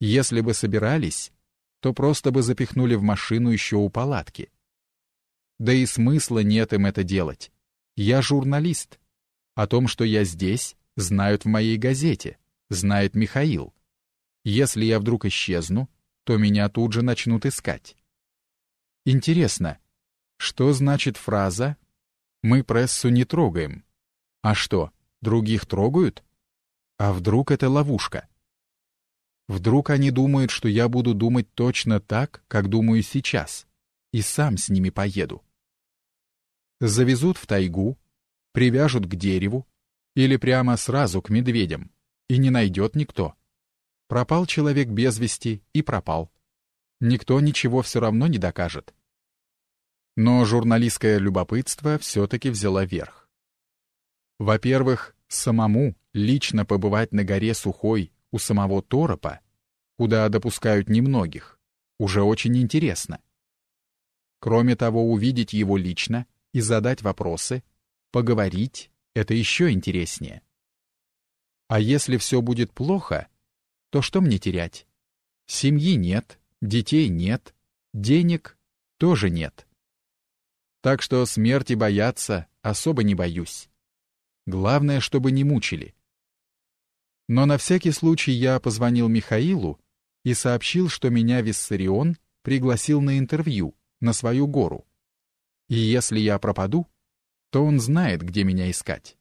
Если бы собирались, то просто бы запихнули в машину еще у палатки. Да и смысла нет им это делать. Я журналист. О том, что я здесь, знают в моей газете, знает Михаил. Если я вдруг исчезну, то меня тут же начнут искать. Интересно, что значит фраза «Мы прессу не трогаем»? А что, других трогают? А вдруг это ловушка? Вдруг они думают, что я буду думать точно так, как думаю сейчас, и сам с ними поеду. Завезут в тайгу, привяжут к дереву или прямо сразу к медведям, и не найдет никто. Пропал человек без вести и пропал. Никто ничего все равно не докажет. Но журналистское любопытство все-таки взяло верх. Во-первых, самому лично побывать на горе Сухой у самого Торопа, куда допускают немногих, уже очень интересно. Кроме того, увидеть его лично и задать вопросы, поговорить — это еще интереснее. А если все будет плохо, то что мне терять? Семьи нет, детей нет, денег тоже нет. Так что смерти бояться особо не боюсь. Главное, чтобы не мучили. Но на всякий случай я позвонил Михаилу и сообщил, что меня Виссарион пригласил на интервью на свою гору. И если я пропаду, то он знает, где меня искать.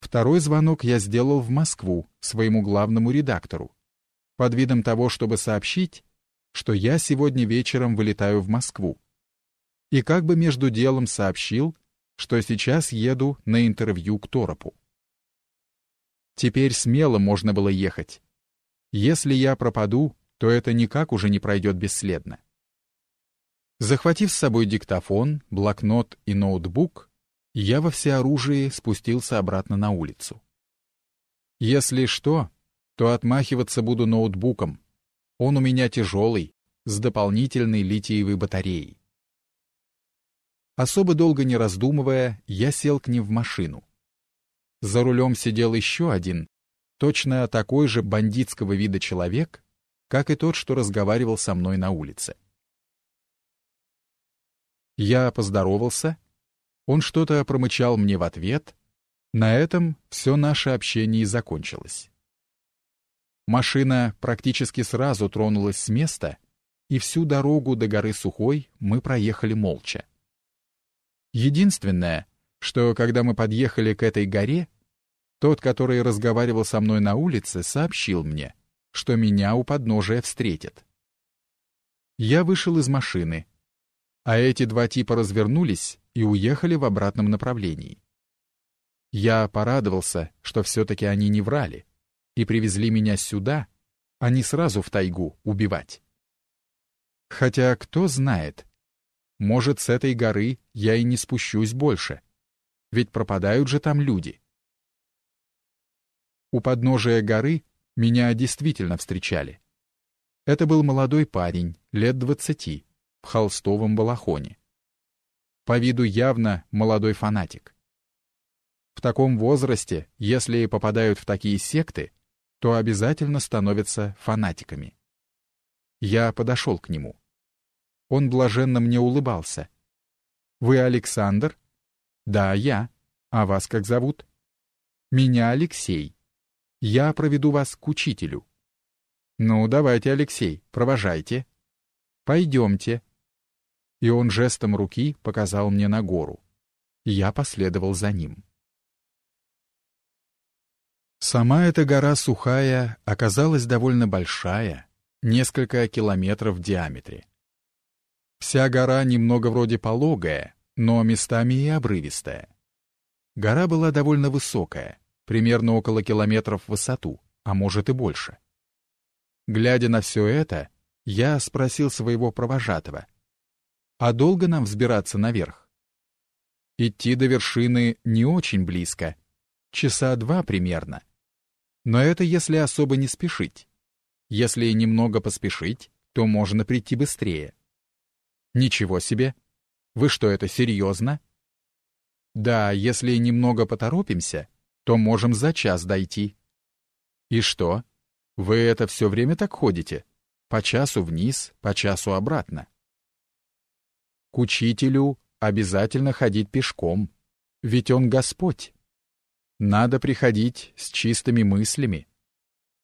Второй звонок я сделал в Москву, своему главному редактору, под видом того, чтобы сообщить, что я сегодня вечером вылетаю в Москву. И как бы между делом сообщил, что сейчас еду на интервью к Торопу. Теперь смело можно было ехать. Если я пропаду, то это никак уже не пройдет бесследно. Захватив с собой диктофон, блокнот и ноутбук, я во всеоружии спустился обратно на улицу. Если что, то отмахиваться буду ноутбуком. Он у меня тяжелый, с дополнительной литиевой батареей. Особо долго не раздумывая, я сел к ним в машину. За рулем сидел еще один, точно такой же бандитского вида человек, как и тот, что разговаривал со мной на улице. Я поздоровался, он что-то промычал мне в ответ, на этом все наше общение и закончилось. Машина практически сразу тронулась с места, и всю дорогу до горы Сухой мы проехали молча. Единственное, что когда мы подъехали к этой горе, тот, который разговаривал со мной на улице, сообщил мне, что меня у подножия встретят. Я вышел из машины, а эти два типа развернулись и уехали в обратном направлении. Я порадовался, что все-таки они не врали, и привезли меня сюда, а не сразу в тайгу убивать. Хотя кто знает, может, с этой горы я и не спущусь больше, ведь пропадают же там люди. У подножия горы меня действительно встречали. Это был молодой парень, лет двадцати, в холстовом балахоне. По виду явно молодой фанатик. В таком возрасте, если и попадают в такие секты, то обязательно становятся фанатиками. Я подошел к нему. Он блаженно мне улыбался. «Вы Александр?» «Да, я. А вас как зовут?» «Меня Алексей. Я проведу вас к учителю». «Ну, давайте, Алексей, провожайте». «Пойдемте», и он жестом руки показал мне на гору. Я последовал за ним. Сама эта гора Сухая оказалась довольно большая, несколько километров в диаметре. Вся гора немного вроде пологая, но местами и обрывистая. Гора была довольно высокая, примерно около километров в высоту, а может и больше. Глядя на все это, я спросил своего провожатого, а долго нам взбираться наверх? Идти до вершины не очень близко, часа два примерно. Но это если особо не спешить. Если немного поспешить, то можно прийти быстрее. Ничего себе! Вы что, это серьезно? Да, если немного поторопимся, то можем за час дойти. И что? Вы это все время так ходите? По часу вниз, по часу обратно. К учителю обязательно ходить пешком, ведь он Господь. Надо приходить с чистыми мыслями.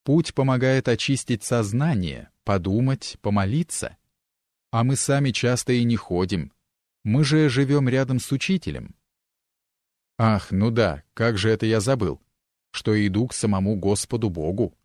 Путь помогает очистить сознание, подумать, помолиться. А мы сами часто и не ходим. Мы же живем рядом с учителем. Ах, ну да, как же это я забыл, что иду к самому Господу Богу.